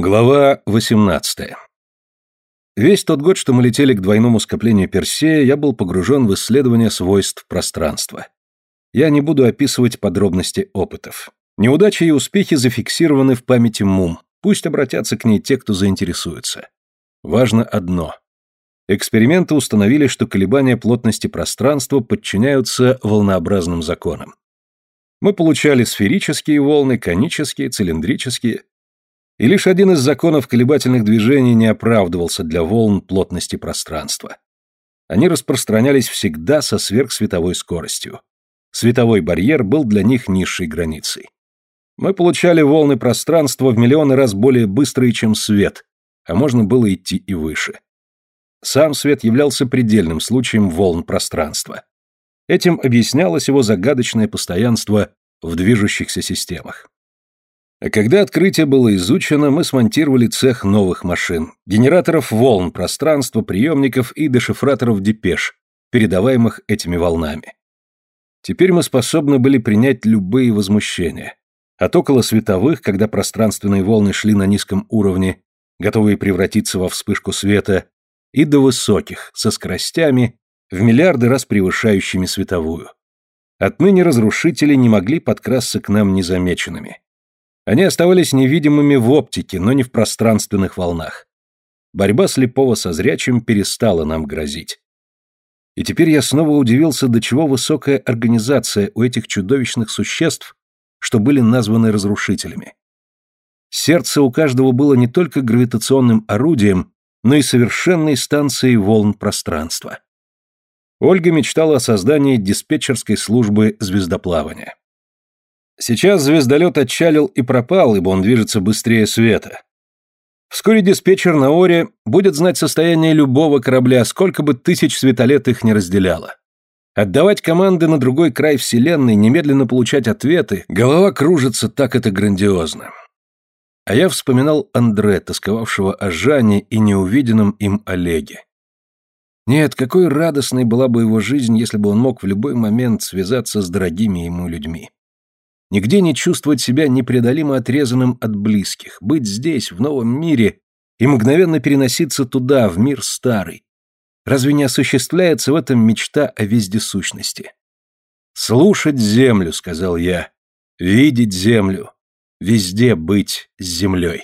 Глава 18. Весь тот год, что мы летели к двойному скоплению Персея, я был погружен в исследование свойств пространства. Я не буду описывать подробности опытов. Неудачи и успехи зафиксированы в памяти МУМ. Пусть обратятся к ней те, кто заинтересуется. Важно одно. Эксперименты установили, что колебания плотности пространства подчиняются волнообразным законам. Мы получали сферические волны, конические, цилиндрические – и лишь один из законов колебательных движений не оправдывался для волн плотности пространства. Они распространялись всегда со сверхсветовой скоростью. Световой барьер был для них низшей границей. Мы получали волны пространства в миллионы раз более быстрые, чем свет, а можно было идти и выше. Сам свет являлся предельным случаем волн пространства. Этим объяснялось его загадочное постоянство в движущихся системах. А когда открытие было изучено, мы смонтировали цех новых машин, генераторов волн, пространства, приемников и дешифраторов депеш, передаваемых этими волнами. Теперь мы способны были принять любые возмущения. От околосветовых, когда пространственные волны шли на низком уровне, готовые превратиться во вспышку света, и до высоких, со скоростями, в миллиарды раз превышающими световую. Отныне разрушители не могли подкрасться к нам незамеченными. Они оставались невидимыми в оптике, но не в пространственных волнах. Борьба слепого со зрячим перестала нам грозить. И теперь я снова удивился, до чего высокая организация у этих чудовищных существ, что были названы разрушителями. Сердце у каждого было не только гравитационным орудием, но и совершенной станцией волн пространства. Ольга мечтала о создании диспетчерской службы звездоплавания. Сейчас звездолет отчалил и пропал, ибо он движется быстрее света. Вскоре диспетчер на Оре будет знать состояние любого корабля, сколько бы тысяч светолет их не разделяло. Отдавать команды на другой край Вселенной, немедленно получать ответы, голова кружится, так это грандиозно. А я вспоминал Андре, тосковавшего о Жане и неувиденном им Олеге. Нет, какой радостной была бы его жизнь, если бы он мог в любой момент связаться с дорогими ему людьми. Нигде не чувствовать себя непреодолимо отрезанным от близких, быть здесь, в новом мире, и мгновенно переноситься туда, в мир старый. Разве не осуществляется в этом мечта о вездесущности? «Слушать землю», — сказал я, — «видеть землю, везде быть с землей».